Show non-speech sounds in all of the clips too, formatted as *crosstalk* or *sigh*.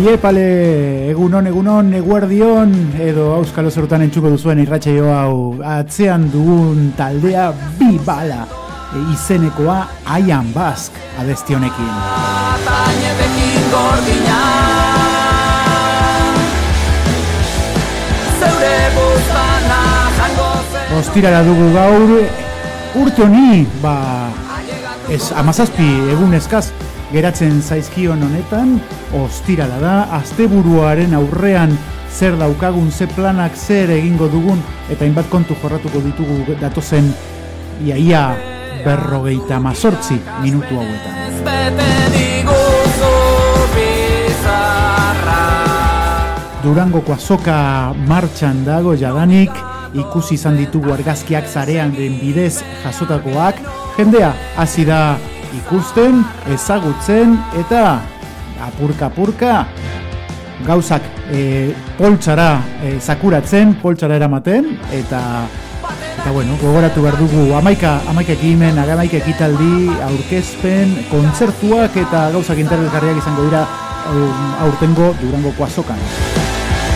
Iepale, egunon, egunon, eguerdion, edo auskalo zerutan entxuko duzuen irratxe hau atzean dugun taldea bi bala e, izenekoa Aian Bask abestionekin. Atainetekin gordina Zeure buztana jango zen Ostirara dugu gaur, urte honi, ba, ez, amazazpi egun eskaz, geratzen zaizkion honetan, ostirala da, asteburuaren aurrean zer daukagun, ze planak zer egingo dugun, eta hainbat kontu jorratuko ditugu datozen iaia berrogeita mazortzi minutu hauetan. Durangoko azoka martxan dago jadanik, ikusi izan ditugu argazkiak zarean den bidez jasotakoak, jendea hasi da ikusten, ezagutzen eta apurka-apurka gauzak e, poltsara e, zakuratzen, poltsara eramaten, eta eta bueno, gogoratu behar dugu amaika, amaika ekimen, amaika ekitaldi, aurkezpen, kontzertuak eta gauzak interesgarriak izango dira um, aurtengo Durangoko azokan.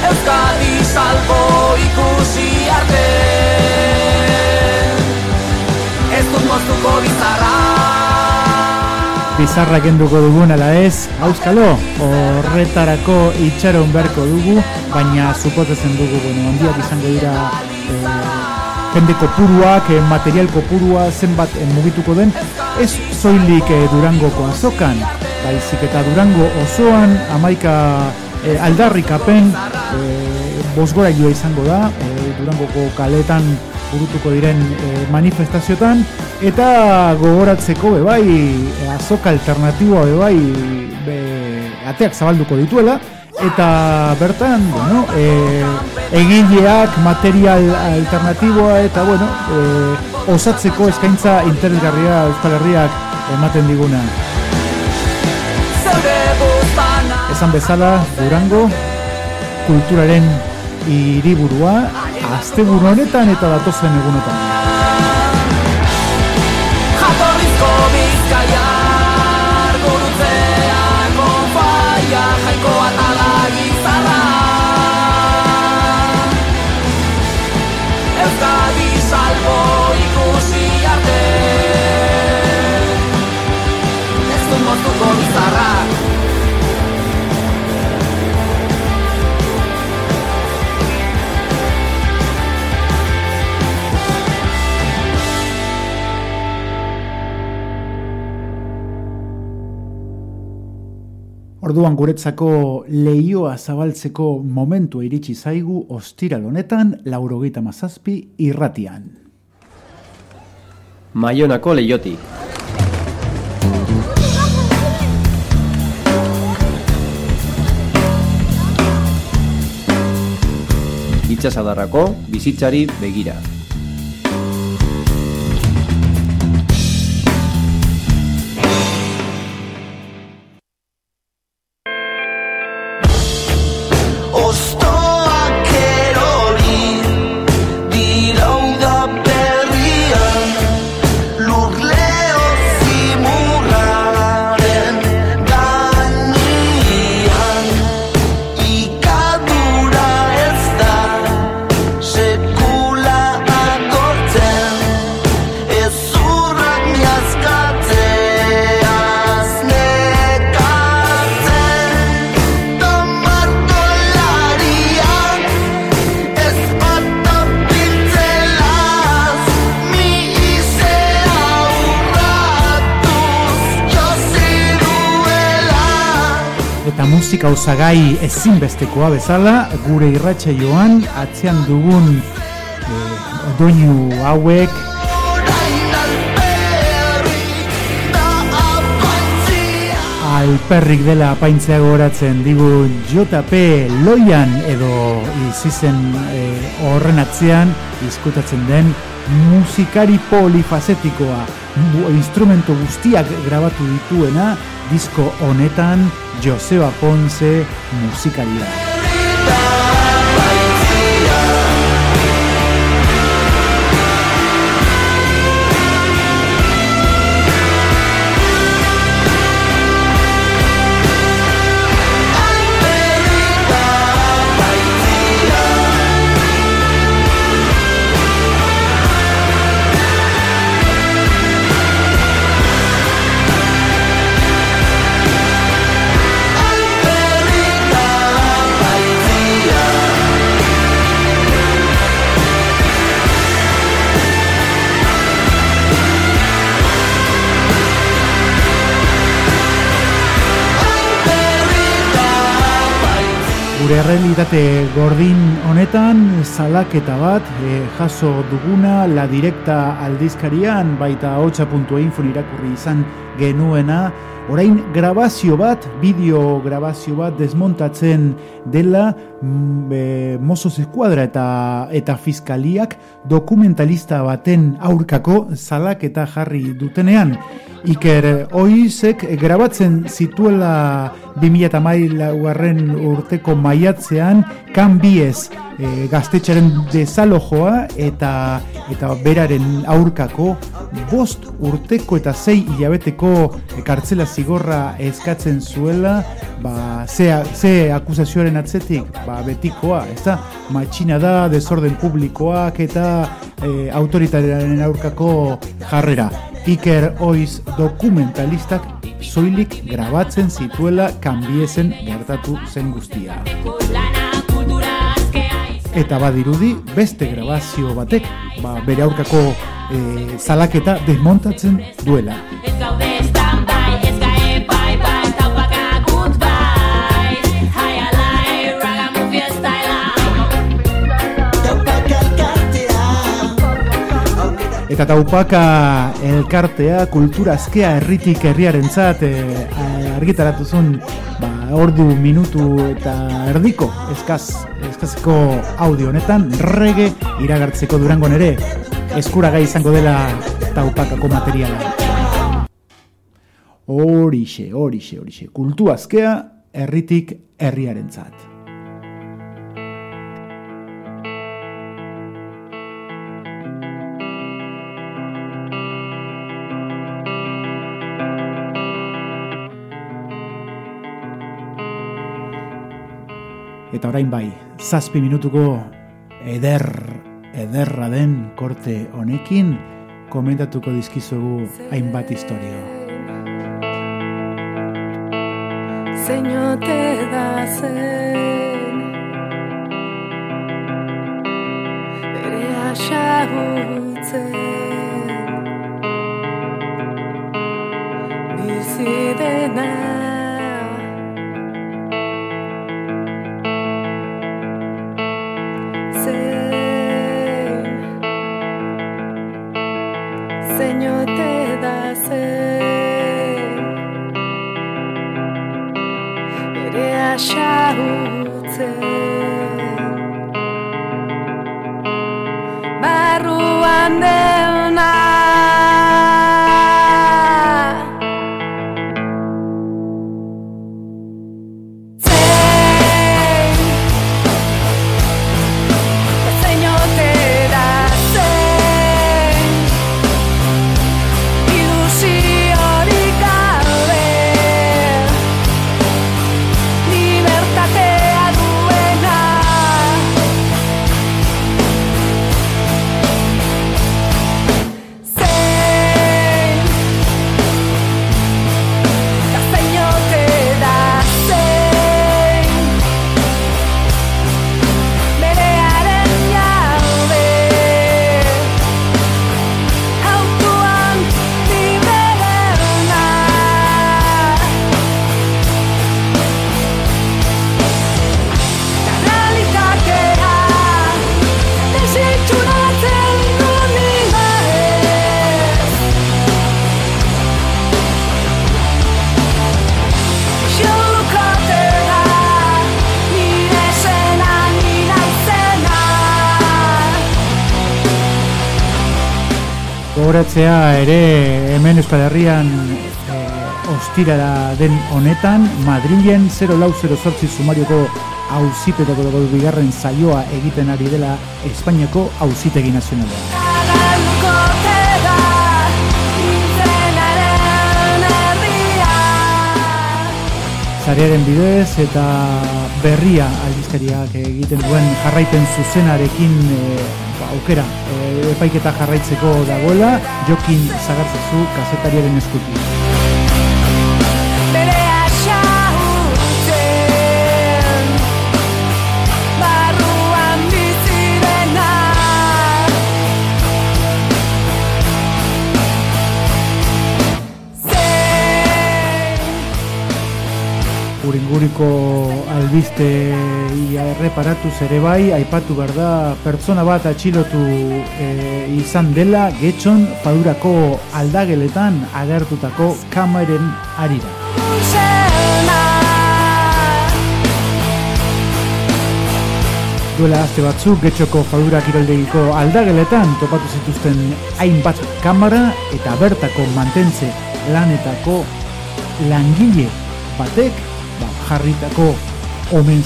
Euskadi salbo ikusi arte Ez dut moztuko bizarra Bizarra kenduko dugun ala ez, auskalo, horretarako itxaron beharko dugu, baina supotetzen dugu, bueno, handiak izango dira e, jende kopuruak, e, material kopurua zenbat e, mugituko den, ez zoilik e, Durangoko azokan, baizik eta Durango osoan amaika e, aldarrikapen e, bosgorailua izango da, e, Durangoko kaletan burutuko diren e, manifestazioetan, eta gogoratzeko be bai e, azoka alternatiboa be bai be, ateak zabalduko dituela eta bertan bueno, e, egileak material alternatiboa eta bueno, e, osatzeko eskaintza interesgarria Euskal Herriak ematen diguna. Esan bezala, Durango kulturaren hiriburua asteburu honetan eta datozen egunetan. Orduan guretzako leioa zabaltzeko momentua iritsi zaigu ostiral honetan laurogeita mazazpi irratian. Maionako leiotik. Itxasadarrako bizitzari begira. Osagai ezinbestekoa bezala, gure irratxe joan, atzean dugun eh, doinu hauek, alperrik dela apaintzea goratzen digu JP Loian edo izizen eh, horren atzean izkutatzen den musikari polifazetikoa. Instrumento guztiak grabatu dituena disko honetan Joseba Ponce musikaria. Gure realitate gordin honetan salaketa bat e, jaso duguna la directa aldizkarian baita hotza.info irakurri izan genuena orain grabazio bat, bideo grabazio bat desmontatzen dela mm, e, Mossos Eskuadra eta eta fiskaliak dokumentalista baten aurkako salaketa jarri dutenean. Iker Oizek grabatzen zituela 2008 urteko maiatzean kanbiez e, gaztetxaren desalojoa eta eta beraren aurkako bost urteko eta sei hilabeteko kartzela zigorra eskatzen zuela ba, ze, ze akusazioaren atzetik ba, betikoa, ez da matxina da, desorden publikoak eta e, autoritariaren aurkako jarrera Iker Oiz dokumentalistak soilik grabatzen zituela kanbiezen gertatu zen guztia. Eta badirudi beste grabazio batek ba, bere aurkako e, zalaketa desmontatzen duela. Bai, ragamuffin style. Eta taupaka elkartea kulturazkea herritik herriarentzat e, argitaratu zuen ba, ordu minutu eta erdiko eskaz, eskazeko audio honetan rege iragartzeko durangon ere eskuragai izango dela taupakako materiala. Horixe, horixe, horixe. Kultuazkea herritik herriarentzat. Eta orain bai, zazpi minutuko eder, ederra den korte honekin komentatuko dizkizugu hainbat historio. Zeino te da zen Bere asagutzen Bizi dena gogoratzea ere hemen Euskal Herrian eh, ostirara den honetan Madrilen 0 lau 0 sortzi sumarioko hauzipetako dugu bigarren saioa egiten ari dela Espainiako hauzitegi nazionalean. Zarearen bidez eta berria aldizkariak egiten duen jarraipen zuzenarekin eh, ba, aukera eh, epaiketa jarraitzeko dagoela Jokin Zagartzazu kazetariaren eskutik. Uringuriko albiste ia erreparatuz ere bai, aipatu behar da pertsona bat atxilotu e, izan dela getxon fadurako aldageletan agertutako kameren arira. Duela aste batzuk getxoko fadura kiroldegiko aldageletan topatu zituzten hainbat kamera eta bertako mantentze lanetako langile batek ba, jarritako omen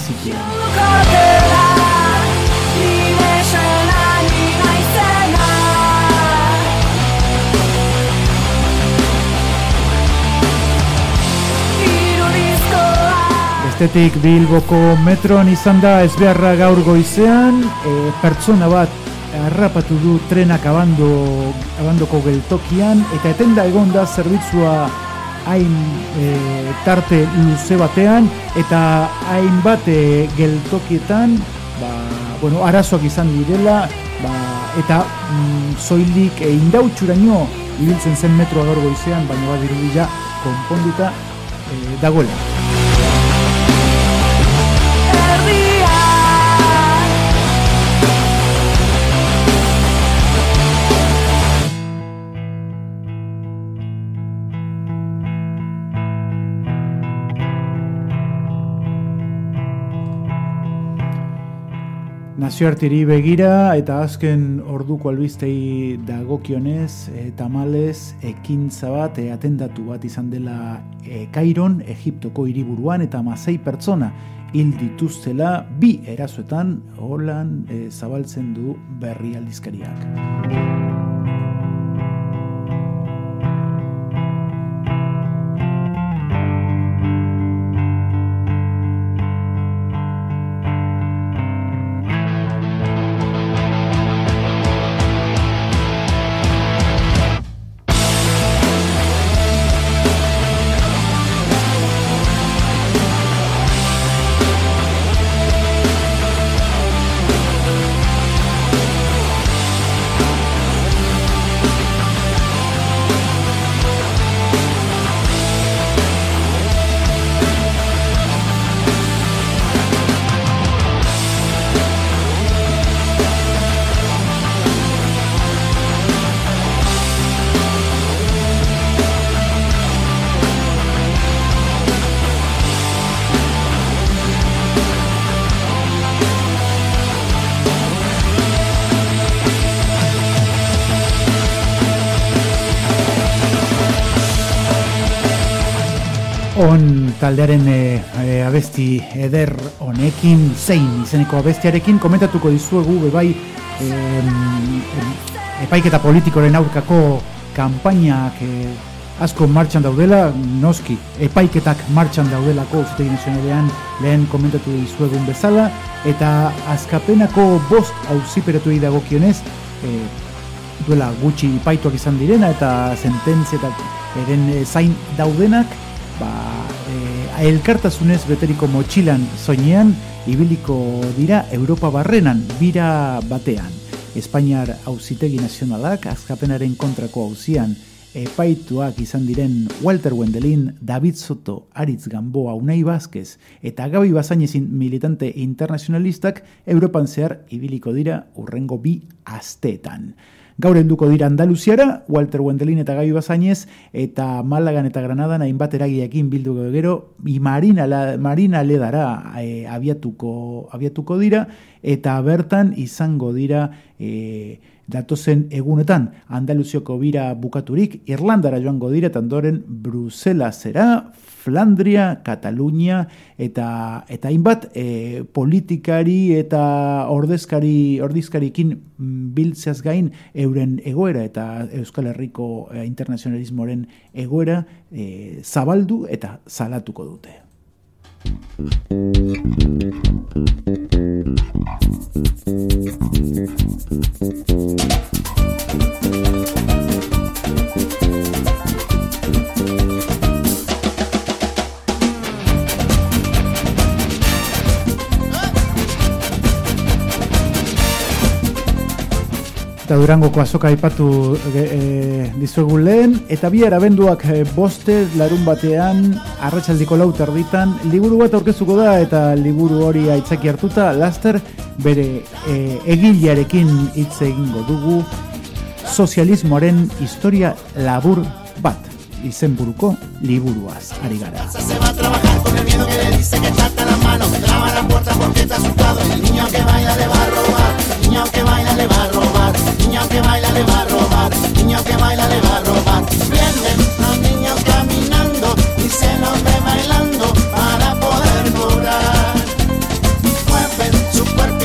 Irudizkoa Bestetik Bilboko metroan izan da ezbeharra gaur goizean, e, pertsona bat harrapatu du trenak abando, abandoko geltokian, eta etenda egon da zerbitzua hain e, tarte luze batean, eta hainbat e, geltokietan, ba, bueno, arazoak izan direla, ba, eta mm, zoilik e, indautxuraino ibiltzen zen metroa gaur goizean, baina bat dirudila konponduta e, dagoela. Nazioarteri begira eta azken orduko albistei dagokionez, e, tamalez, ekintza bat, e, atendatu bat izan dela e, Kairon, Egiptoko hiriburuan eta mazei pertsona hil dituztela bi erasoetan holan e, zabaltzen du berri aldizkariak. Taldearen e, e, abesti eder honekin zein izeneko abestiarekin komentatuko dizuegu bebai em, epaiketa politikoren aurkako kanpainak e, asko martxan daudela, noski epaiketak martxan daudelako Auzitegi Nazionalean lehen komentatu dizuegun bezala eta azkapenako bost auziperatuei dagokionez e, duela gutxi ipaituak izan direna eta sententzietak eren e, zain daudenak ba, e, elkartasunez beteriko motxilan soinean ibiliko dira Europa barrenan bira batean. Espainiar auzitegi nazionalak azkapenaren kontrako auzian epaituak izan diren Walter Wendelin, David Soto, Aritz Gamboa, Unai Vázquez eta Gabi Bazainezin militante internazionalistak Europan zehar ibiliko dira urrengo bi asteetan. Gaur helduko dira Andaluziara, Walter Wendelin eta Gabi Bazainez, eta Malagan eta Granadan hainbat eragiekin bildu gero, i Marina, la, Marina Ledara e, abiatuko, abiatuko dira, eta bertan izango dira e, datozen egunetan Andaluzioko bira bukaturik Irlandara joango dira eta ondoren Bruselasera, Flandria, Katalunia eta eta hainbat e, politikari eta ordezkari ordizkarikin mm, biltzeaz gain euren egoera eta Euskal Herriko e, internazionalismoaren egoera e, zabaldu eta salatuko dute. thank you Eta Durangoko azoka aipatu e, dizuegu lehen, eta bihar abenduak e, boste larun batean, arratsaldiko lau terditan, liburu bat aurkezuko da, eta liburu hori aitzaki hartuta, laster bere e, egilearekin hitz egingo dugu, sozialismoaren historia labur bat, izenburuko liburuaz, ari gara. Niño que baila le va a robar. Niño que baila le va a robar. Niño que baila le va a robar. Niño que baila le va a robar. Vienen los niños caminando y se los ve bailando para poder cobrar. Mueven su cuerpito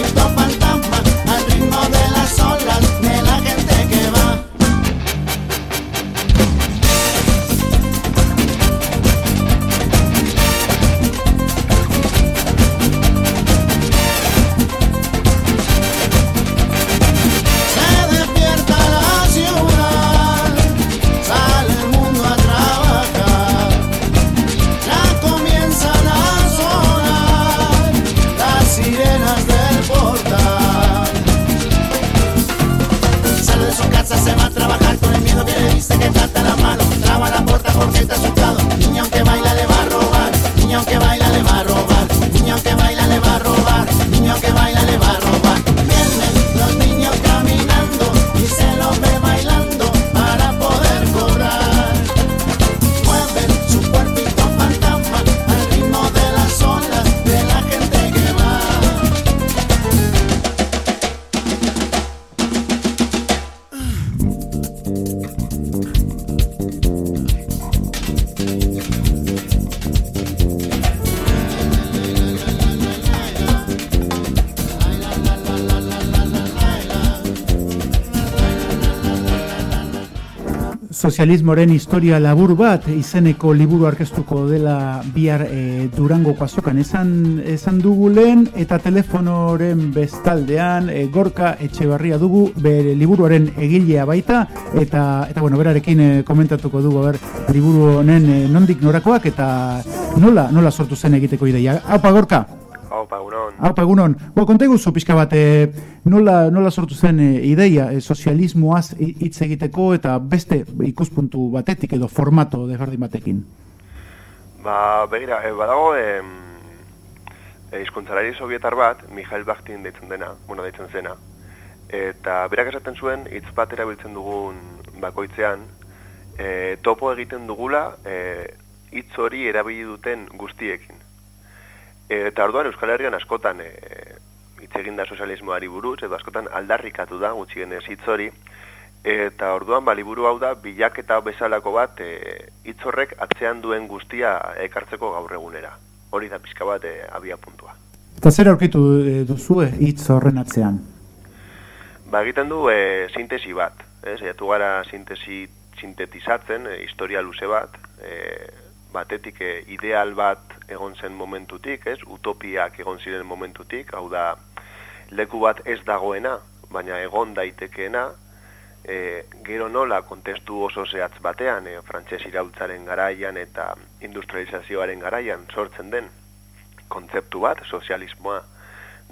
Sozialismoaren historia labur bat izeneko liburu aurkeztuko dela bihar e, Durangoko azokan esan, esan dugu lehen eta telefonoren bestaldean e, Gorka Etxebarria dugu bere liburuaren egilea baita eta eta bueno berarekin e, komentatuko dugu ber liburu honen e, nondik norakoak eta nola nola sortu zen egiteko ideia. Aupa Gorka. Aupa egunon. Bo, konta eguzu pixka bat, e, nola, nola sortu zen e, ideia e, sozialismoaz hi- hitz egiteko eta beste ikuspuntu batetik edo formato desberdin batekin. Ba, begira, e, badago e, e, sovietar bat, Mijail Bakhtin deitzen dena, bueno, deitzen zena, eta berak esaten zuen hitz bat erabiltzen dugun bakoitzean, e, topo egiten dugula e, hitz hori erabili duten guztiekin. E, eta orduan Euskal Herrian askotan e, hitz egin da sozialismoari buruz, edo askotan aldarrikatu da gutxienez hitz hori, eta orduan ba, liburu hau da bilaketa bezalako bat e, hitz horrek atzean duen guztia ekartzeko gaur egunera. Hori da pixka bat e, abia puntua. Eta zer aurkitu e, duzue hitz horren atzean? Ba, egiten du e, sintesi bat, eh? saiatu gara sintesi sintetizatzen, e, historia luze bat, e, batetik e, ideal bat egon zen momentutik, ez? Utopiak egon ziren momentutik, hau da leku bat ez dagoena, baina egon daitekeena, e, gero nola kontestu oso zehatz batean, e, frantses iraultzaren garaian eta industrializazioaren garaian sortzen den kontzeptu bat, sozialismoa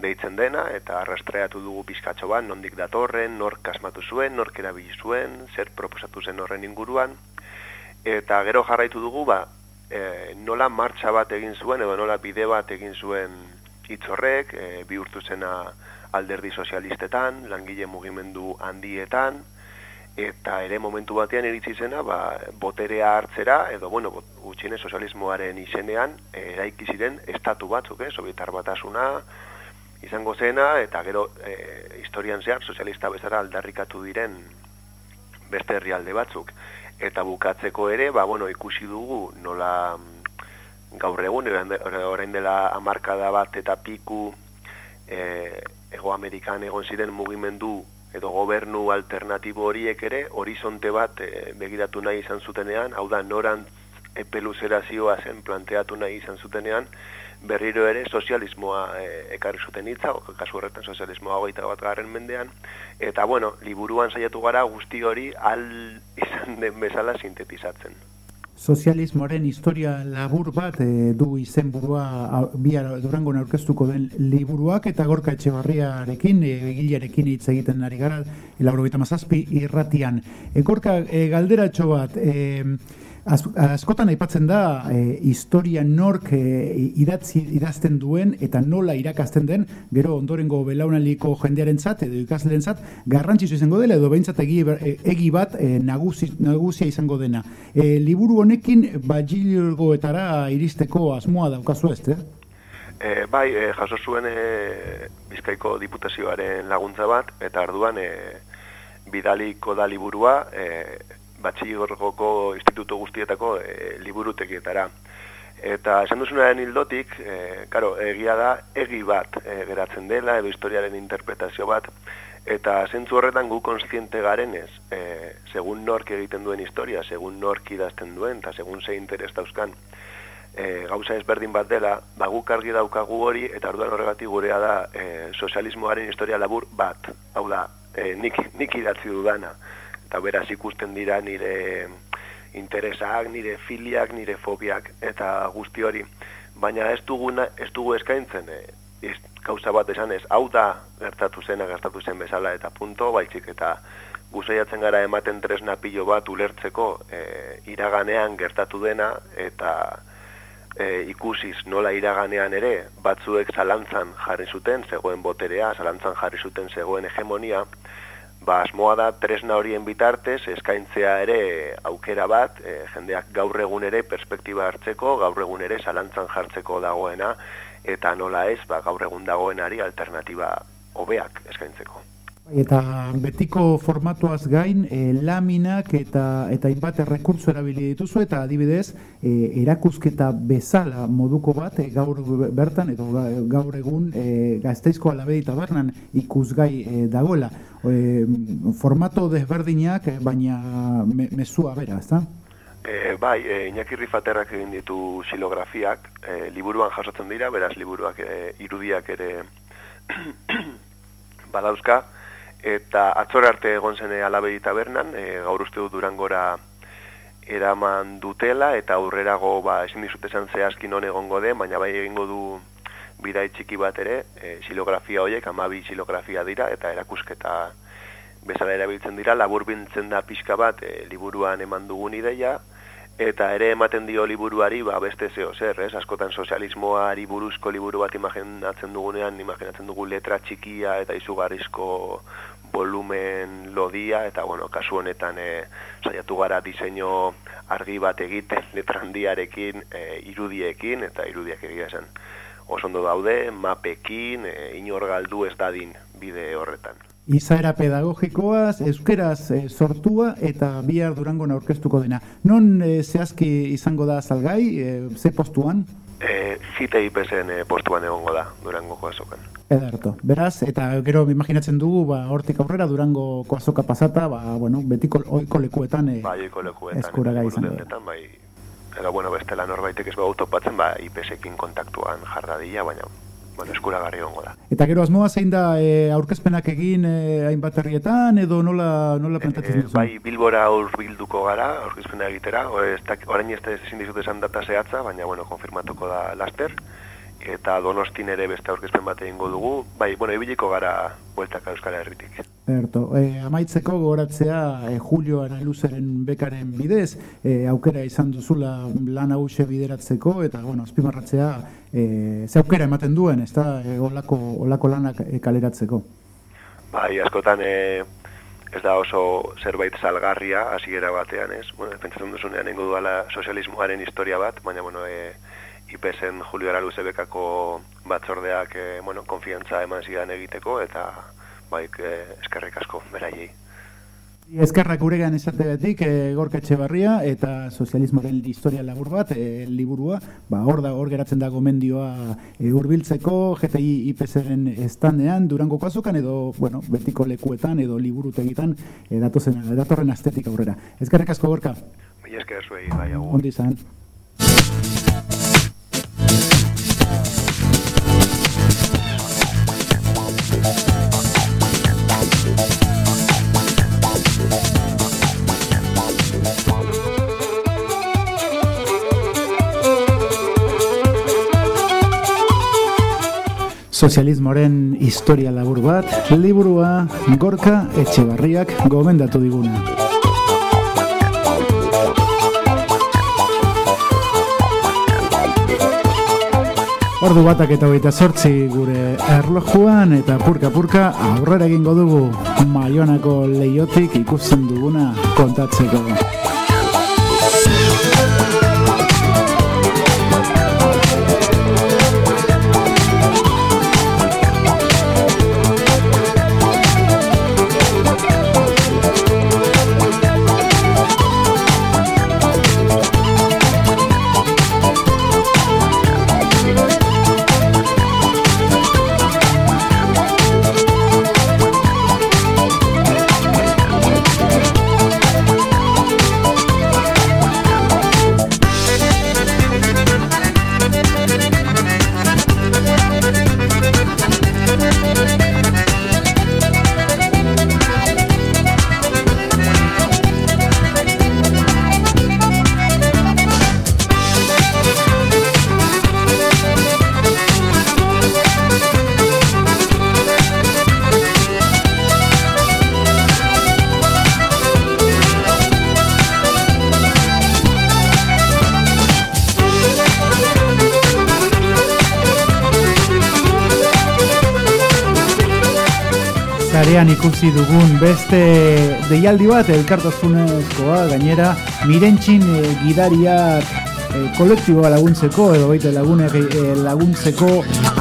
deitzen dena, eta arrastreatu dugu pizkatxo bat, nondik datorren, nork asmatu zuen, nork erabili zuen, zer proposatu zen horren inguruan, eta gero jarraitu dugu, ba, e, nola martxa bat egin zuen, edo nola bide bat egin zuen hitz horrek, e, bihurtu zena alderdi sozialistetan, langile mugimendu handietan, eta ere momentu batean iritsi zena ba, boterea hartzera edo bueno gutxienez sozialismoaren izenean eh, eraiki ziren estatu batzuk, eh, Sobietar batasuna, izango zena, eta gero e, historian zehar sozialista bezala aldarrikatu diren beste herrialde batzuk. Eta bukatzeko ere, ba, bueno, ikusi dugu nola mm, gaur egun, orain de- orain dela amarkada bat eta piku e, Ego Amerikan egon ziren mugimendu edo gobernu alternatibo horiek ere, horizonte bat e, begiratu nahi izan zutenean, hau da norantz epeluzera zioa zen planteatu nahi izan zutenean, berriro ere sozialismoa e, ekarri zuten hitza, kasu horretan sozialismoa hogeita bat garren mendean, eta bueno, liburuan saiatu gara guzti hori al izan den bezala sintetizatzen. Sozialismoaren historia labur bat e, du izenburua bihar Durangon aurkeztuko den liburuak eta Gorka Etxebarriarekin, e, egilearekin hitz egiten ari gara, laurogeita mazazpi irratian. E, Gorka, e, galderatxo bat, e, askotan aipatzen da e, historia nork e, idatzi, idazten duen eta nola irakasten den, gero ondorengo belaunaliko jendearentzat edo ikasleentzat garrantzitsu izango dela edo behintzat egi, e, egi bat e, nagusi, nagusia izango dena. E, liburu honekin bagilgoetara iristeko asmoa daukazu ez, eh? E, bai, e, jaso zuen e, Bizkaiko diputazioaren laguntza bat, eta arduan e, bidaliko da liburua e, batxilgorgoko instituto guztietako e, liburutegietara. Eta esan duzunaren hildotik, e, karo, egia da, egi bat e, geratzen dela, edo historiaren interpretazio bat, eta zentzu horretan gu konstiente garenez, e, segun nork egiten duen historia, segun nork idazten duen, eta segun ze interes dauzkan, e, gauza ezberdin bat dela, ba guk argi daukagu hori, eta orduan horregatik gurea da e, sozialismoaren historia labur bat, hau da, e, nik, nik idatzi dudana, eta beraz ikusten dira nire interesak, nire filiak, nire fobiak, eta guzti hori. Baina ez dugu, ez dugu eskaintzen, e, iz, gauza bat esan ez, hau da gertatu zena, gertatu zen bezala, eta punto, baizik eta guzaiatzen gara ematen tresna pilo bat ulertzeko e, iraganean gertatu dena, eta e, ikusiz nola iraganean ere batzuek zalantzan jarri zuten zegoen boterea, zalantzan jarri zuten zegoen hegemonia, ba asmoa da tresna horien bitartez eskaintzea ere aukera bat, e, jendeak gaur egun ere perspektiba hartzeko, gaur egun ere zalantzan jartzeko dagoena, eta nola ez, ba, gaur egun dagoenari alternatiba hobeak eskaintzeko. Eta betiko formatuaz gain, e, laminak eta eta hainbat errekurtso erabili dituzu eta adibidez, e, erakusketa bezala moduko bat e, gaur bertan edo ga- gaur egun e, Gasteizko Alabedi Tabernan ikusgai e, dagoela. E, formato desberdinak, baina me, mezua bera, ezta? E, bai, e, Iñaki Rifaterrak egin ditu silografiak, e, liburuan jasotzen dira, beraz liburuak e, irudiak ere *clears throat* badauzka, eta atzor arte egon zen alabedi tabernan, e, gaur uste dut durangora eraman dutela, eta aurrerago ba, ezin dizut esan zehazki non egongo den, baina bai egingo du bidai txiki bat ere, e, silografia horiek, amabi silografia dira, eta erakusketa bezala erabiltzen dira, laburbiltzen da pixka bat e, liburuan eman dugun ideia, eta ere ematen dio liburuari ba, beste zeo zer, ez? askotan sozialismoari buruzko liburu bat imaginatzen dugunean, imaginatzen dugu letra txikia eta izugarrizko volumen lodia, eta bueno, kasu honetan e, saiatu gara diseinu argi bat egiten letra handiarekin, e, irudiekin, eta irudiak egia esan oso ondo daude, mapekin, e, inor galdu ez dadin bide horretan. Izaera pedagogikoaz, euskeraz e, sortua eta bihar durangon aurkeztuko dena. Non e, zehazki izango da salgai, e, ze postuan? E, zite IPSen e, postuan egongo da, durangoko azokan. Ederto. Beraz, eta gero imaginatzen dugu, ba, hortik aurrera durango azoka pasata, ba, bueno, betiko oiko lekuetan e, Bai, oiko lekuetan. eskuragai eta izango da. bai, edo, bueno, bestela norbaitek ez bau topatzen, ba, IPSekin kontaktuan jarradila, baina, bueno, eskuragarri egongo da. Eta gero asmoa zein da e, aurkezpenak egin e, hainbat herrietan edo nola, nola plantatzen E, duzu? bai, Bilbora hurbilduko gara, aurkezpena egitera, orain ez da ezin dizut esan data zehatza, baina, bueno, konfirmatuko da laster, eta donostin ere beste aurkezpen bat egingo dugu, bai, bueno, ibiliko gara bueltaka Euskal Herritik. Erto, e, amaitzeko goratzea e, Julio Araluzeren bekaren bidez, e, aukera izan duzula lan hause bideratzeko, eta, bueno, azpimarratzea, e, ze aukera ematen duen, ez da, e, olako, olako lanak kaleratzeko. Bai, askotan e, ez da oso zerbait salgarria hasiera batean, ez? Bueno, pentsatzen duzunean nengo duala sozialismoaren historia bat, baina bueno, e, IPSen Julio Araluze bekako batzordeak e, bueno, konfiantza eman zidan egiteko eta baik e, eskerrik asko beraiei. Ezkerrak uregan esate betik, e, gorka barria eta sozialismoaren historia labur bat, e, liburua, ba, hor da, hor geratzen dago mendioa e, urbiltzeko, GTI IPSren estandean, durango azokan edo, bueno, betiko lekuetan edo liburutegitan e, datozen, datorren astetik aurrera. Ezkerrak asko gorka, Mila esker zuei, bai, agur. ondi izan. Sozialismoaren historia labur bat, liburua Gorka Etxebarriak gomendatu diguna. Ordu batak eta hogeita sortzi gure erlojuan eta purka-purka aurrera egingo dugu Maionako leiotik ikusten duguna kontatzeko. Ikusi dugun beste deialdi bat elkartasunezkoa gainera mirentxin eh, gidariak eh, kolektiboa laguntzeko edo baita lagunek eh, laguntzeko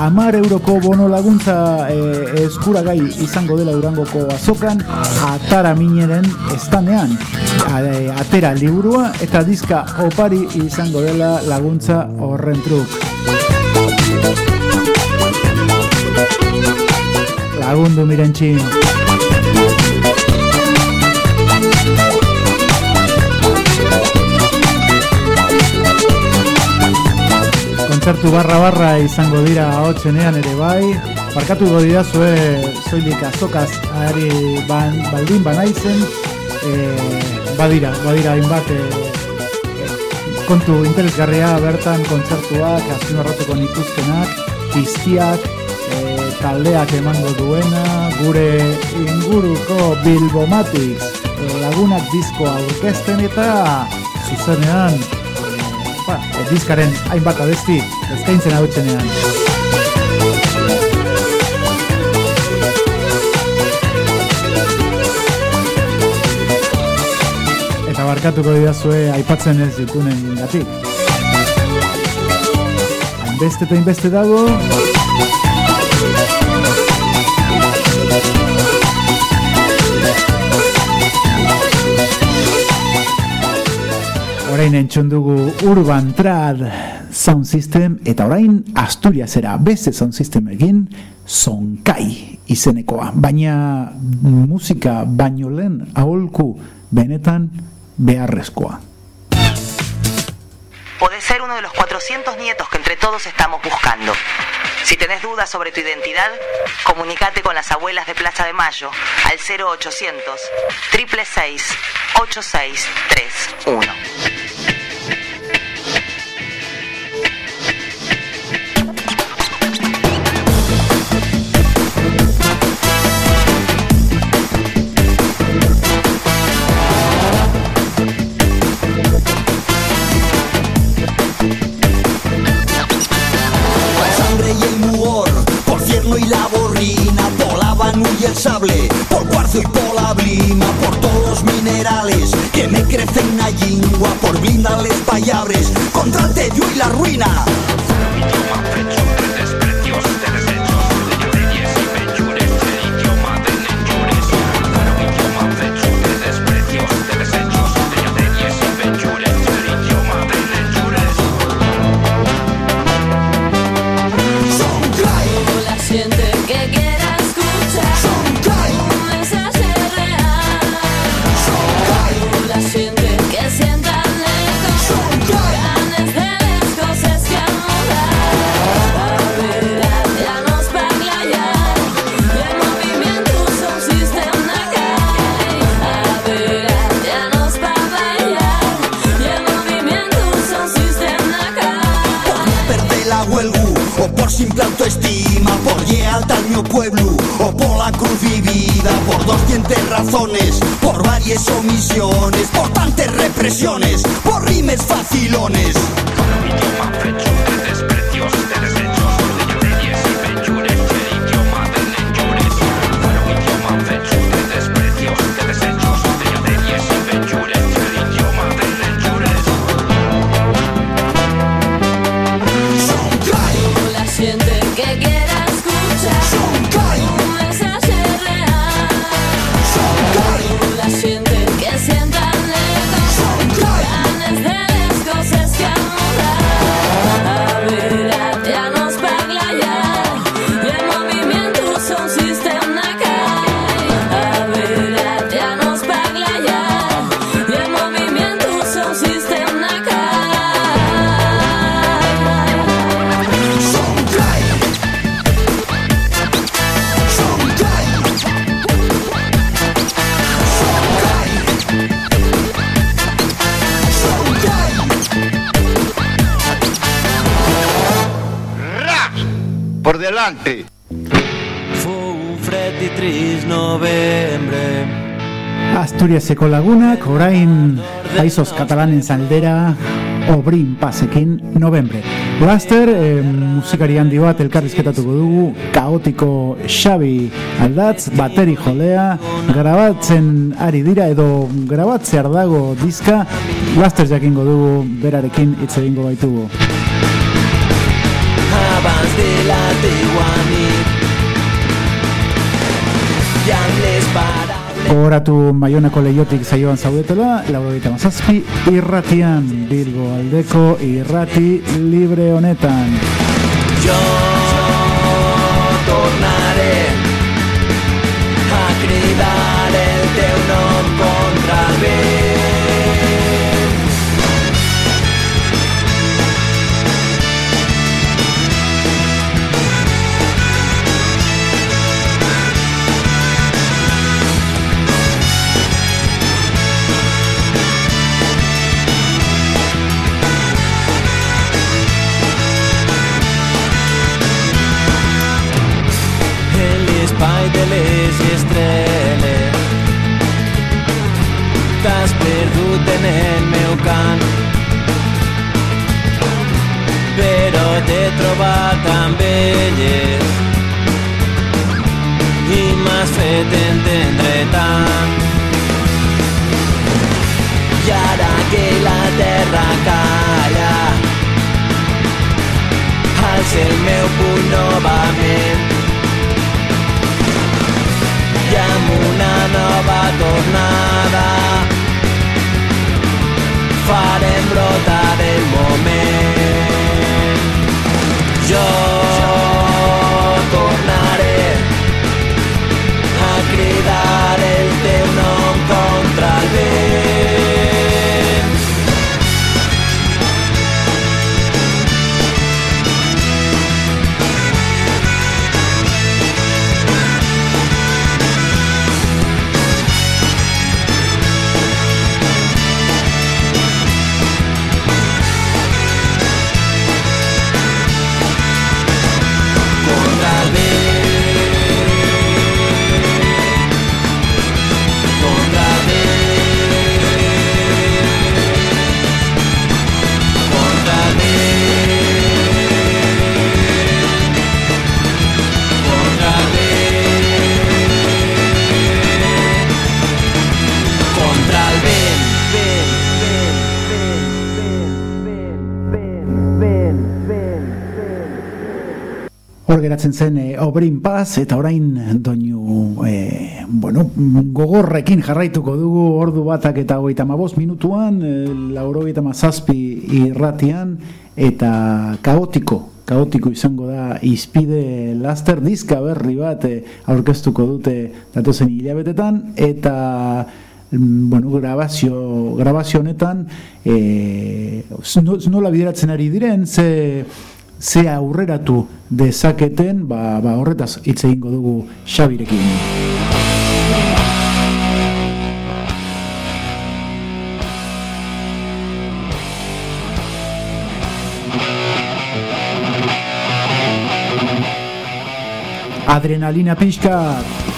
amar euroko bono laguntza eh, eskuragai izango dela durangoko azokan atara mineren estanean. Atera liburua eta diska opari izango dela laguntza horren truk. Lagundu mirentxin kontzertu barra barra izango dira hotzenean ere bai. Barkatu godidazue zoilik azokaz ari ban, baldin banaizen e, badira, badira hainbat e, kontu interesgarria bertan kontzertuak azpimarratuko nituzkenak piztiak e, taldeak emango duena gure inguruko Bilbomatics e, lagunak diskoa aurkezten eta zuzenean diskaren hainbat abesti eskaintzen hau Eta barkatuko didazue aipatzen ez ditunen gatik. Hainbeste eta hainbeste dago, Orain entzun dugu Urban Trad Sound System eta orain Asturiasera beste Sound System egin Zonkai izenekoa. Baina musika baino lehen aholku benetan beharrezkoa. Podés ser uno de los 400 nietos que entre todos estamos buscando. Si tenés dudas sobre tu identidad, comunicate con las abuelas de Plaza de Mayo al 0800 666 8631. El sable, por cuarzo y por la blima, por todos los minerales que me crecen a yingua, por blindarles payabres contra el tedio y la ruina. Omisiones, por tantas represiones, por rimes facilones. Asturiaseko lagunak, orain paisos katalanen zaldera, obrin pasekin novembre. Blaster, eh, musikari handi bat elkarrizketatuko dugu, kaotiko Xabi aldatz, bateri jolea, grabatzen ari dira edo grabatzear dago diska, Blaster jakingo dugu berarekin hitz egingo baitugu. abans de la i amb les paraules Gogoratu Maionako leiotik zaioan zaudetela, laurogeita mazazpi, irratian, Bilbo aldeko irrati libre honetan. jo tornaré a cridar el teu nom les estrelles t'has perdut en el meu cant. Però t'he trobat amb elles. I m'has fet entendre tant. I ara que la terra calla alça el meu puny novament nova tornada farem brotar el moment. Jo Hor geratzen zen e, obrin paz eta orain doinu e, bueno, gogorrekin jarraituko dugu ordu batak eta hogeita mabost minutuan e, laurogeita mazazpi irratian eta kaotiko kaotiko izango da izpide laster diska berri bat e, aurkeztuko dute datozen hilabetetan eta mm, bueno, grabazio, grabazio honetan e, nola bideratzen ari diren ze ze aurreratu dezaketen, ba, ba horretaz hitz egingo dugu Xabirekin. adrenalina pixka.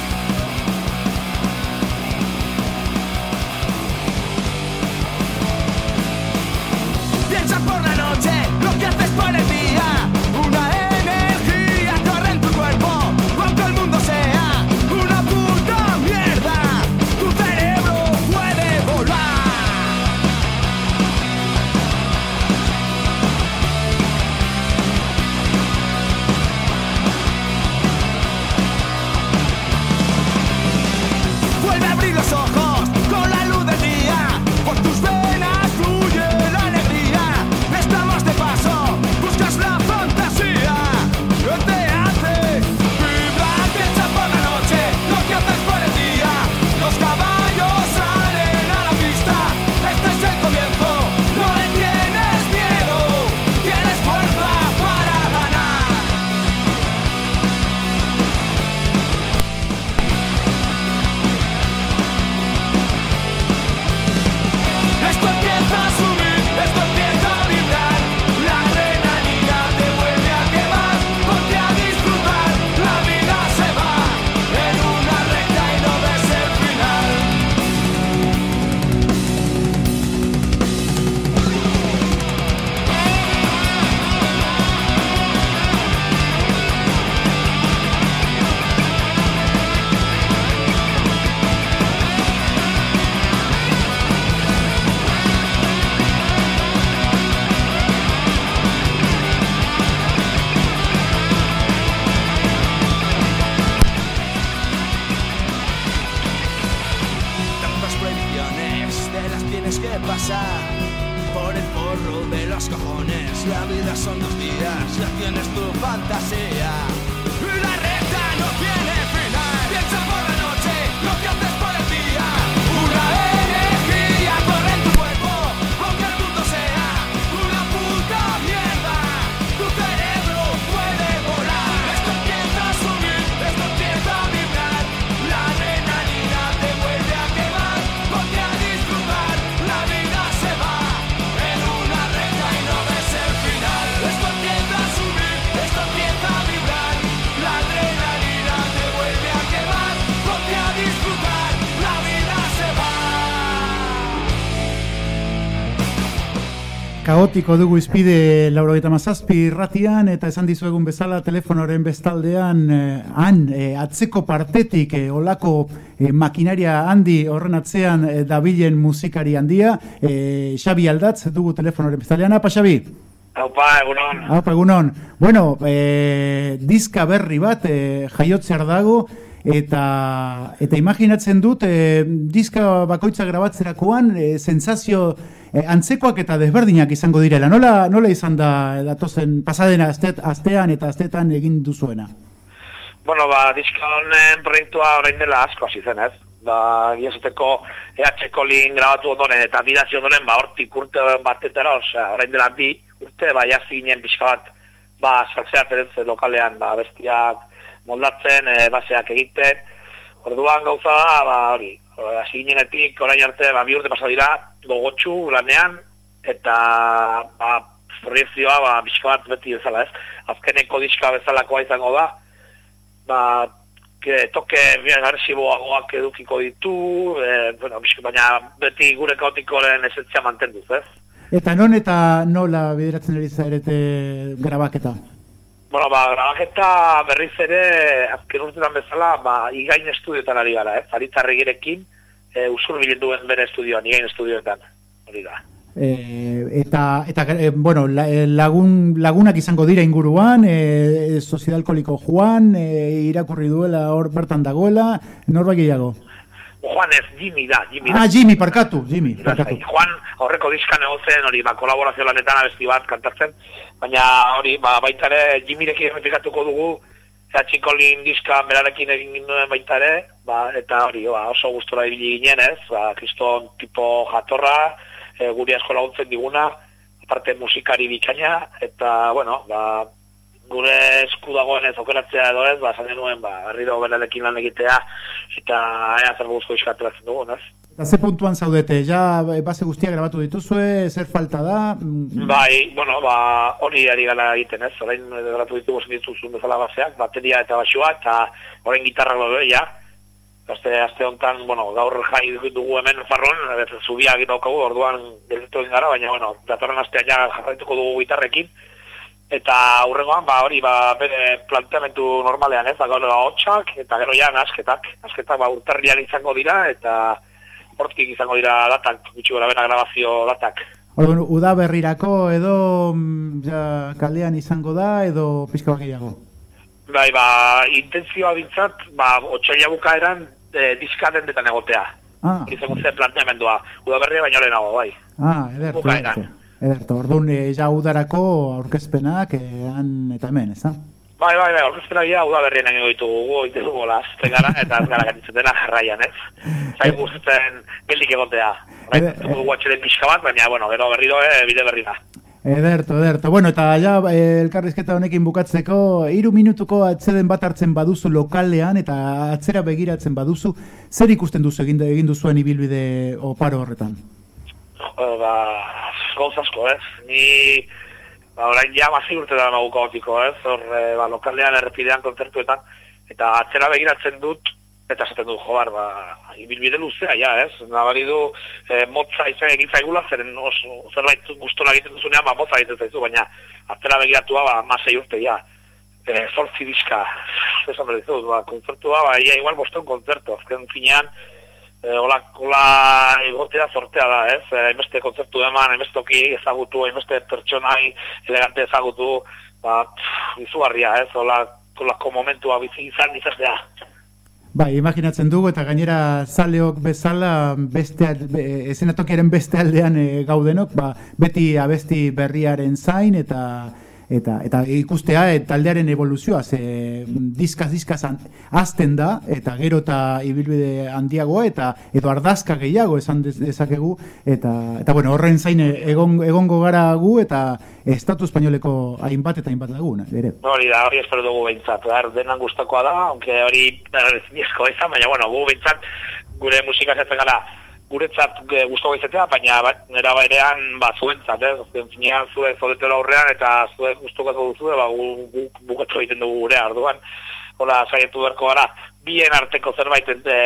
Kaotiko dugu izpide laurogeita mazazpi irratian eta esan dizuegun bezala telefonoren bestaldean eh, han eh, atzeko partetik eh, olako eh, makinaria handi horren atzean eh, dabilen musikari handia eh, Xabi Aldatz dugu telefonoren bestaldean. Apa Xabi? Haupa, egunon. Apa egunon. Bueno, eh, diska berri bat eh, jaiotzear dago eta eta imaginatzen dut eh, diska bakoitza grabatzerakoan eh, sensazio eh, antzekoak eta desberdinak izango direla. Nola nola izan da datozen pasaden astet, astean eta astetan egin duzuena? Bueno, ba, diska honen proiektua orain dela asko hasi zen, ez? Ba, giazateko EH-ko lin grabatu ondoren eta bidazio ondoren, ba, hortik urte batetara, osea, orain dela bi urte, ba, jazti ginen pixka bat, ba, saltzea terentze lokalean, ba, bestiak moldatzen, e, baseak egiten, orduan gauza da, ba, hori, hasi ginenetik, orain arte, ba, bi urte pasa dira, gogotxu lanean, eta, ba, proiektzioa, ba, pixka bat beti bezala, ez? Azkeneko diska bezalakoa izango da, ba, que toke bien agresiboagoak edukiko ditu, e, bueno, bizk- baina beti gure kaotikoren esentzia mantenduz, ez? Eta non eta nola bideratzen ari zarete grabaketa? Bueno, ba, grabaketa berriz ere, azken urtetan bezala, ba, igain estudioetan ari gara, ez? Aritzarri girekin, e, usur duen bere estudioan, igain estudioetan, hori da. E, eta eta e, bueno, la, lagun, lagunak izango dira inguruan, e, Sociedad Alkoholiko Juan, e, irakurri duela hor bertan dagoela, norbait gehiago. Juan ez, Jimmy da, Jimmy da. Ah, Jimmy, parkatu, Jimmy, parkatu. Juan aurreko diskan egotzen, hori, ba, kolaborazio lanetan abesti bat kantatzen, baina hori, ba, baita ere, Jimmyrekin errepikatuko dugu, Zatxiko lin diska berarekin egin ginduen baita ere, ba, eta hori, ba, oso gustora ibili ginen ez, ba, kriston tipo jatorra, e, guri asko laguntzen diguna, aparte musikari bikaina, eta, bueno, ba, gure esku dagoen ez okeratzea edo ez, ba, esan genuen, ba, berriro berarekin lan egitea, eta ea zer guzko iskateratzen dugun, ez? Eta ze puntuan zaudete, ja eh, base guztia grabatu dituzue, zer falta da? Mm, Bai, bueno, ba, hori ari gala egiten, ez? Orain eh, gratu ditugu zen dituzun bezala baseak, bateria eta basua, eta orain gitarra daude, ja. Aste, aste honetan, bueno, gaur jai dugu hemen farron, ez, zubiak daukagu, orduan gelditu gara, baina, bueno, datorren astean ja jarraituko dugu gitarrekin, eta aurrengoan, ba, hori, ba, bere planteamentu normalean, ez, ba, gaur hotxak, eta gero ja, asketak, asketak, ba, urtarrian izango dira, eta hortik izango dira datak, gutxi gora bera grabazio datak. Orduan, uda berrirako edo mm, ja, kalean izango da edo bat gehiago? Bai, ba, intentzioa bintzat, ba, otxaila bukaeran e, diska dendetan egotea. Ah, Izango zen planteamendua, udaberria baino lehenago, bai. ah Bukaeran. Ederto. Orduan e, ja udarako aurkezpenak e, han eta hemen, ez da? Bai, bai, bai, orkestera gira udaberrien egin ditugu, gu, egiten dugu azten gara, eta ez gara gatitzen dena jarraian, ez? Zai gustatzen geldik egotea. Dugu atxeden pixka bat, baina, bueno, gero berriro, eh, bide berri da. Ederto, ederto. Bueno, eta ja eh, elkarrizketa honekin bukatzeko, hiru minutuko atzeden bat hartzen baduzu lokalean eta atzera begiratzen baduzu, zer ikusten duzu egin, egin duzuen ibilbide oparo horretan? Jo, ba, gauz asko, ez? Ni, ba, orain ja mazi urte da nago kaotiko, ez? Hor, e, ba, lokalean errepidean kontzertuetan, eta atzera begiratzen dut, eta esaten dut, joar, ba, ibilbide luzea, ja, ez? Nabari du, e, motza izan egin zaigula, zeren oso, zerbait gustora egiten duzunean, ba, motza egiten zaizu, baina atzera begiratua, ba, masei urte, ja. E, zortzi diska, *laughs* esan behar dizut, ba, kontzertua, ba, ia igual bosteun kontzertu, azken finean, e, hola, hola egotea sortea da, ez? E, hainbeste kontzertu eman, hainbeste toki ezagutu, hainbeste pertsonai elegante ezagutu, ba, pff, izugarria, ez? Hola, holako momentua bizi izan izatea. Bai, imaginatzen dugu eta gainera zaleok bezala beste esenatokiaren beste aldean e, gaudenok, ba, beti abesti berriaren zain eta eta eta ikustea e, taldearen evoluzioa ze diskaz diskaz an- hazten da eta gero eta ibilbide handiagoa eta edo ardazka gehiago esan dez- dezakegu eta eta bueno, horren zain e, egon, egongo gara gu eta estatu espainoleko hainbat eta hainbat lagun ere. Hori da, hori espero dugu behintzat, behar denan gustakoa da, aunque hori *laughs* ezko izan, baina bueno, gu behintzat gure musika zetzen gara guretzat e, gustoko izatea, baina ba, nera bairean ba, zuentzat, ez? Azken finean zuek zaudetela aurrean eta zuek gustoko duzu, ba, gu, gu, bukatu egiten dugu gure arduan. Hola, saietu beharko gara, bien arteko zerbait e,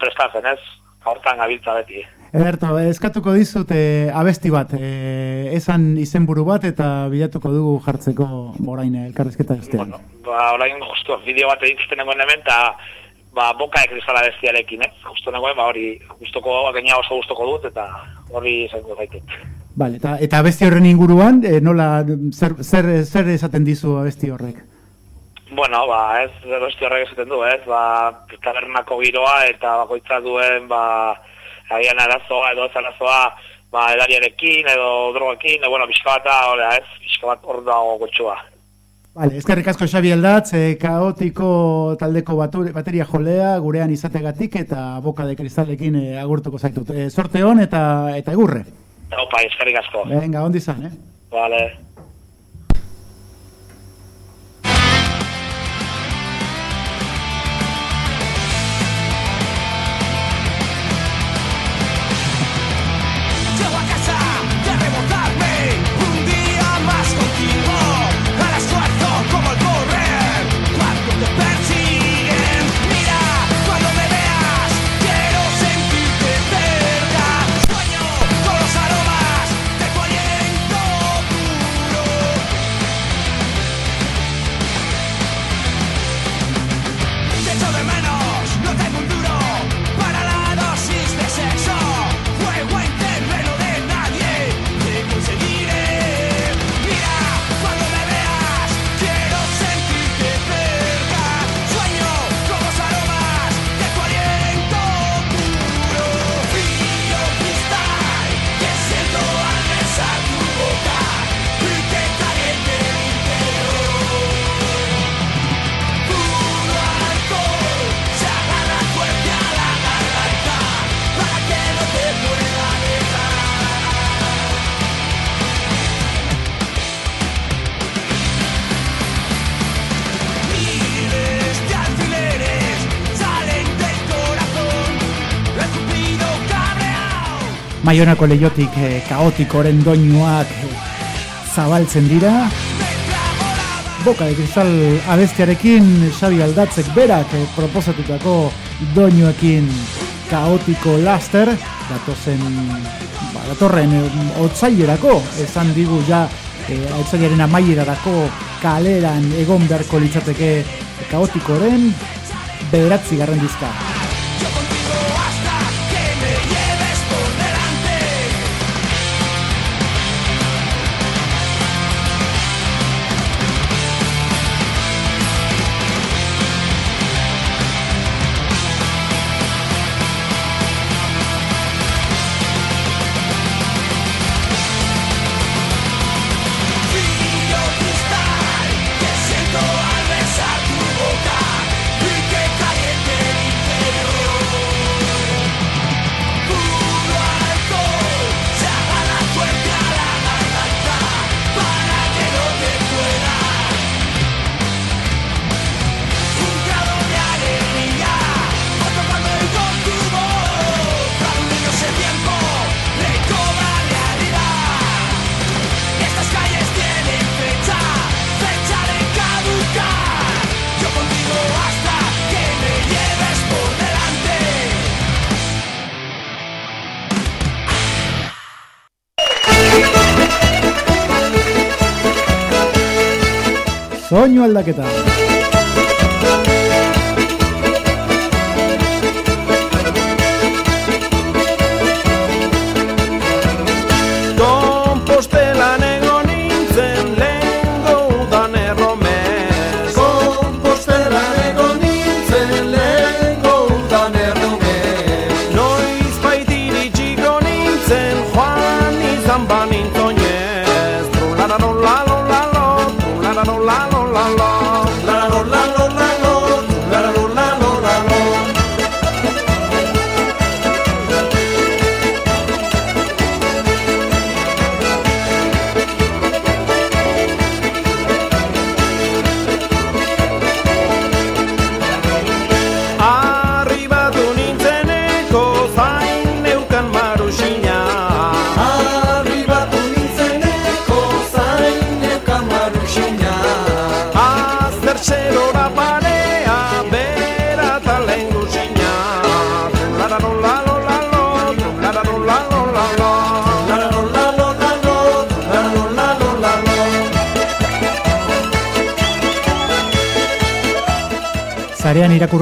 prestatzen, ez? Hortan gabiltza beti. Ederto, eskatuko dizut e, abesti bat, e, esan izenburu bat eta bilatuko dugu jartzeko orain elkarrizketa bestean. Ba, orain justu bideo bat egiten nengoen hemen, eta ba, boka ekristala bestiarekin, eh? Justo nengoen, ba, hori gustoko, gaina oso gustoko dut, eta hori izango zaitet. Vale, eta, eta abesti horren inguruan, e, nola, zer, zer, zer esaten dizu abesti horrek? Bueno, ba, ez, beste horrek esaten du, ez, ba, tabernako giroa eta bakoitza duen, ba, agian arazoa edo ez arazoa, ba, edariarekin edo drogekin, edo, bueno, pixka bat ez, pixka bat hor dago gotxua. Vale, eskerrik asko Xabi Aldatz, e, kaotiko taldeko batu, bateria jolea gurean izategatik eta boka de kristalekin e, agurtuko zaitut. E, sorte hon eta eta egurre. Opa, eskerrik asko. Venga, ondi izan, eh? Vale. Maionako leiotik eh, kaotikoren doinuak eh, zabaltzen dira. Boka de Cristal abestiarekin Xabi Aldatzek berak eh, proposatutako doinuekin kaotiko laster datozen ba, datorren eh, otzailerako esan digu ja eh, otzailaren amaierarako kaleran egon beharko litzateke kaotikoren bederatzi garren dizka. Hola, ¿qué tal?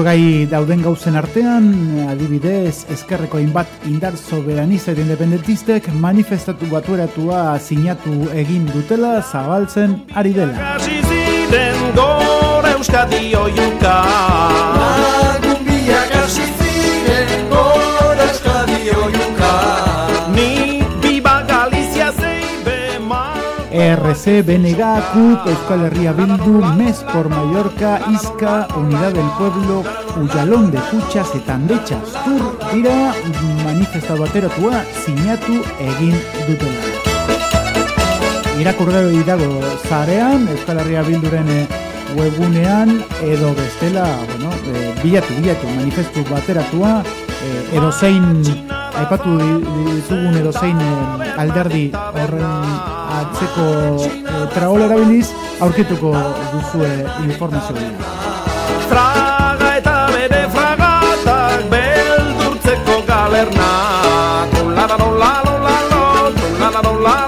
Irakurgai dauden gauzen artean, adibidez, ezkerreko hainbat indar soberanista eta independentistek manifestatu batueratua sinatu egin dutela zabaltzen ari dela. Euskadi oiuka mal RC, BNG, CUP, Euskal Herria Bildu, MES por Mallorca, ISCA, Unidad del Pueblo, Uyalón de Kuchas eta Andechas, tur dira manifesta bateratua sinatu egin dutela. Irakurgai dago zarean, Euskal Herria Bilduren webunean, edo bestela, bueno, eh, bilatu, bilatu, manifestu bateratua, eh, edo zein, aipatu di- ditugun edo zein eh, alderdi horren atzeko eh, traol erabiliz, aurkituko duzue informazioa. Fraga eta bere fragatak beldurtzeko galerna Trulararolalo, trulararolalo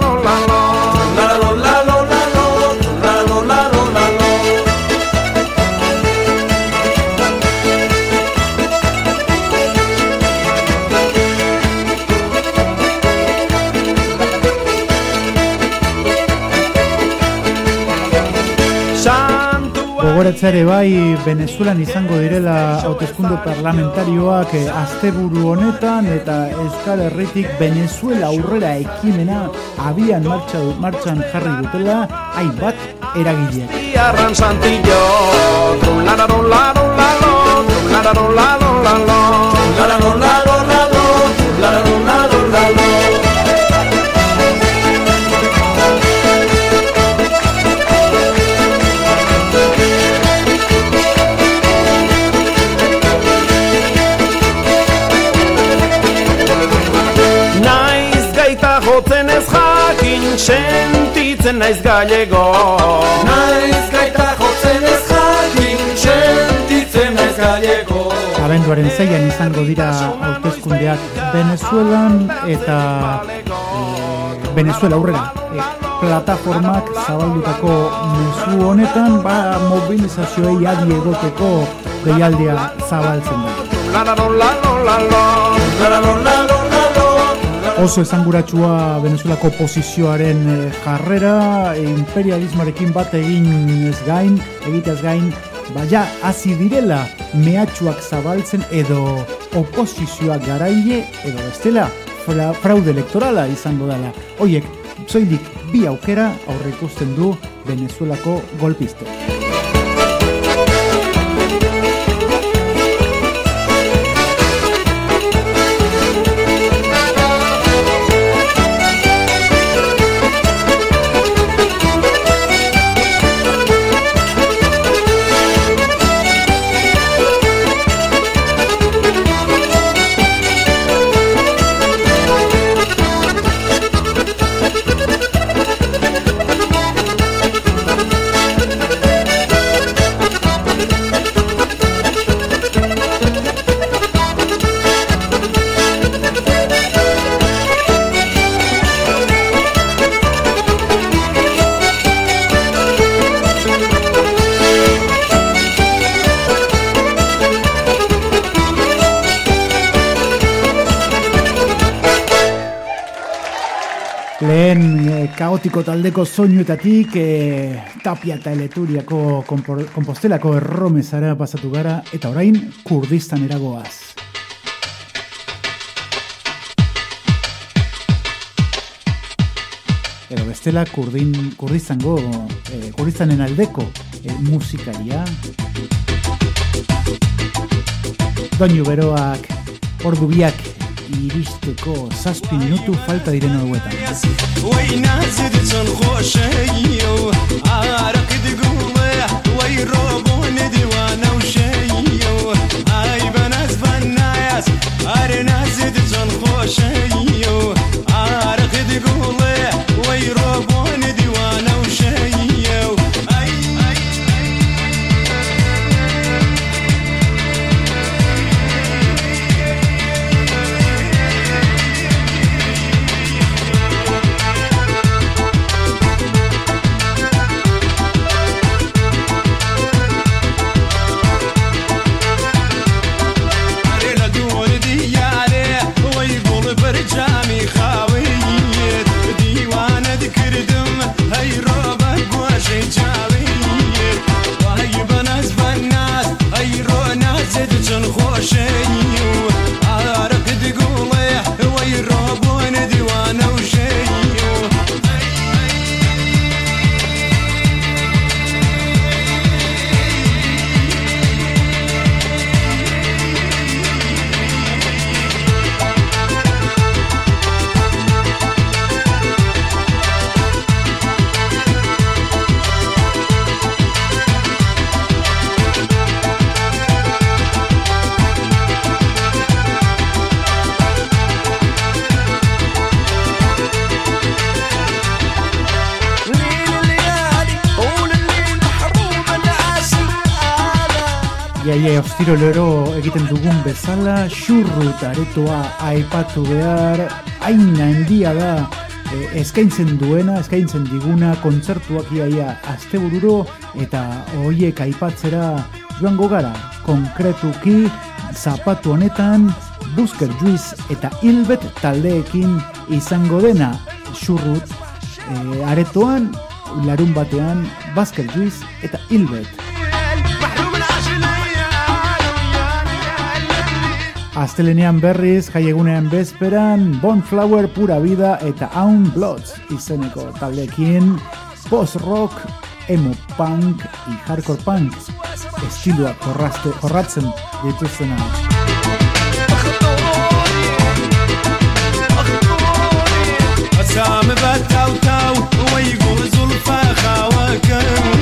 Gogoratzea bai Venezuelan izango direla hauteskunde parlamentarioak eh, asteburu honetan eta Euskal Herritik Venezuela aurrera ekimena abian martxa, martxan jarri dutela hainbat eragileak. Arran santillo sentitzen naiz gallego. Naiz gaita jotzen ez jakin Sentitzen naiz gallego. Abenduaren zeian izango dira hauteskundeak Venezuelan eta eh, Venezuela aurrera. Eh, plataformak zabaldutako mezu honetan ba mobilizazioei adi egoteko deialdia zabaltzen da. Oso esanguratsua Venezuelako oposizioaren eh, jarrera imperialismoarekin bat egin ez gain, egiteaz gain, baina hasi direla mehatxuak zabaltzen edo oposizioa garaile edo bestela fra, fraude elektorala izango dela. Hoiek, zoidik bi aukera aurre ikusten du Venezuelako golpiste. Kaotiko taldeko soinuetatik eh, Tapia eta Eleturiako Kompostelako erromezara pasatu gara eta orain Kurdistan eragoaz. Edo bestela kurdin, kurdistango, eh, kurdistanen aldeko eh, musikaria. Doinu beroak, ordu biak iristeko zazpi minutu falta diren hauetan. Ay ben az ben nayaz, ar nazid zon Lero egiten dugun bezala, xurru eta aretoa aipatu behar, aina handia da eh, eskaintzen duena, eskaintzen diguna, kontzertuak iaia astebururo eta hoiek aipatzera joango gara, konkretuki zapatu honetan, Busker Juiz eta Hilbet taldeekin izango dena xurrut eh, aretoan, larun batean, Busker Juiz eta Hilbet. Astelenean berriz, jaiegunean bezperan, Bonflower Pura Vida eta Aun Bloods izeneko taldekin post-rock, emo-punk i hardcore-punk estilua horrazte, horratzen dituztena. Atame bat tau tau, oigo zulfa jauakan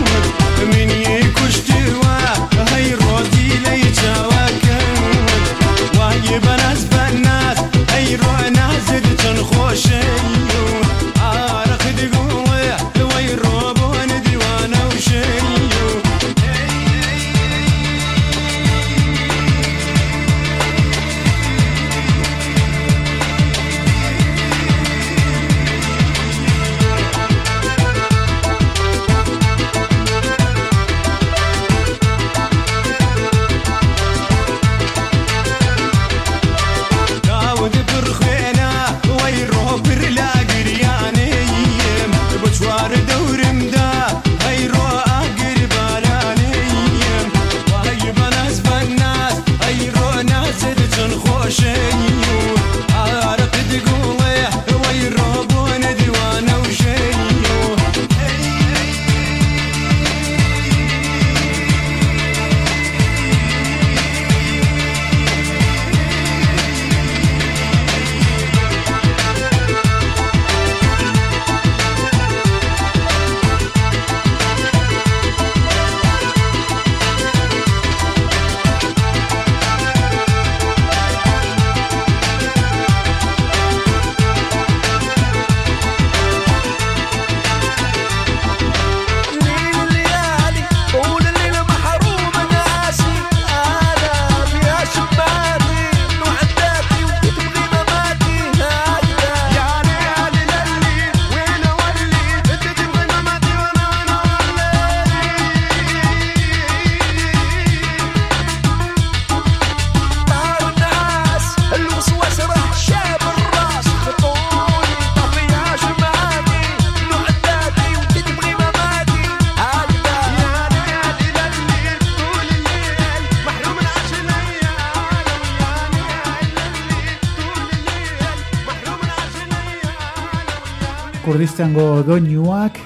Kurdiztango doinuak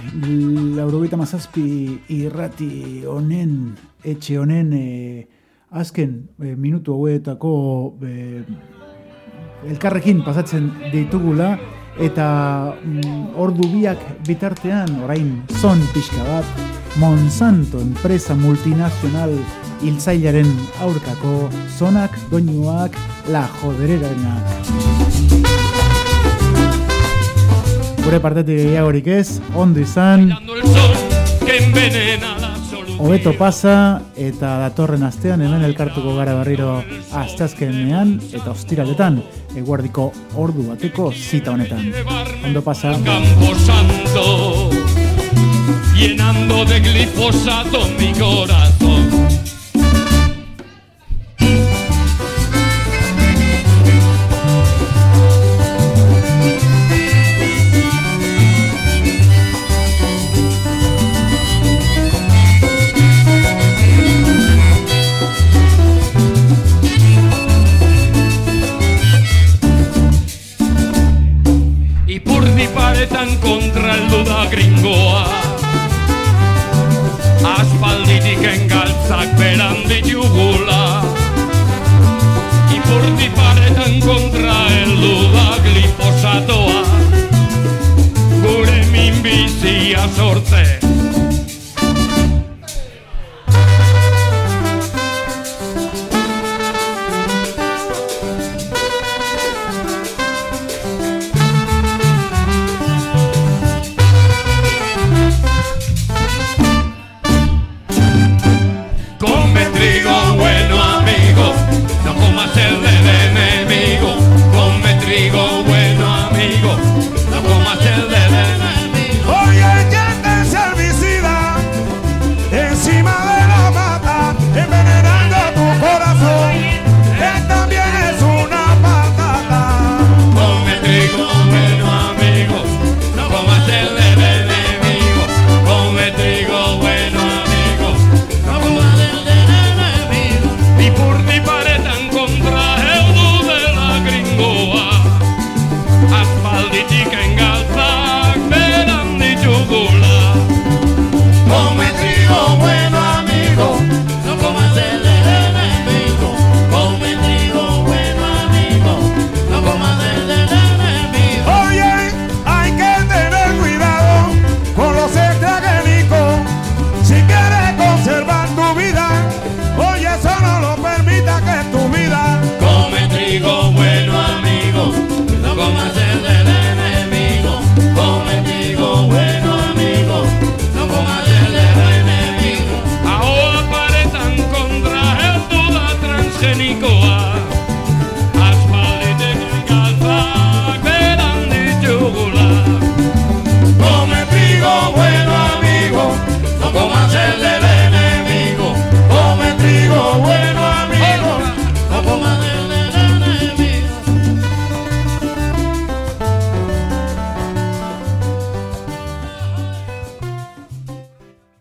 laurogeita mazazpi irrati honen, etxe honen eh, azken eh, minutu hauetako eh, elkarrekin pasatzen ditugula eta mm, ordu biak bitartean orain zon pixka bat Monsanto enpresa multinazional hiltzailaren aurkako zonak doinuak la jodererenak. Gure partetik gehiagorik ez, ondo izan, hobeto pasa, eta datorren astean hemen elkartuko gara berriro astazkenean eta ostiraletan, eguardiko ordu bateko zita honetan. Ondo pasa. Camposanto, llenando de glifosato mi corazón.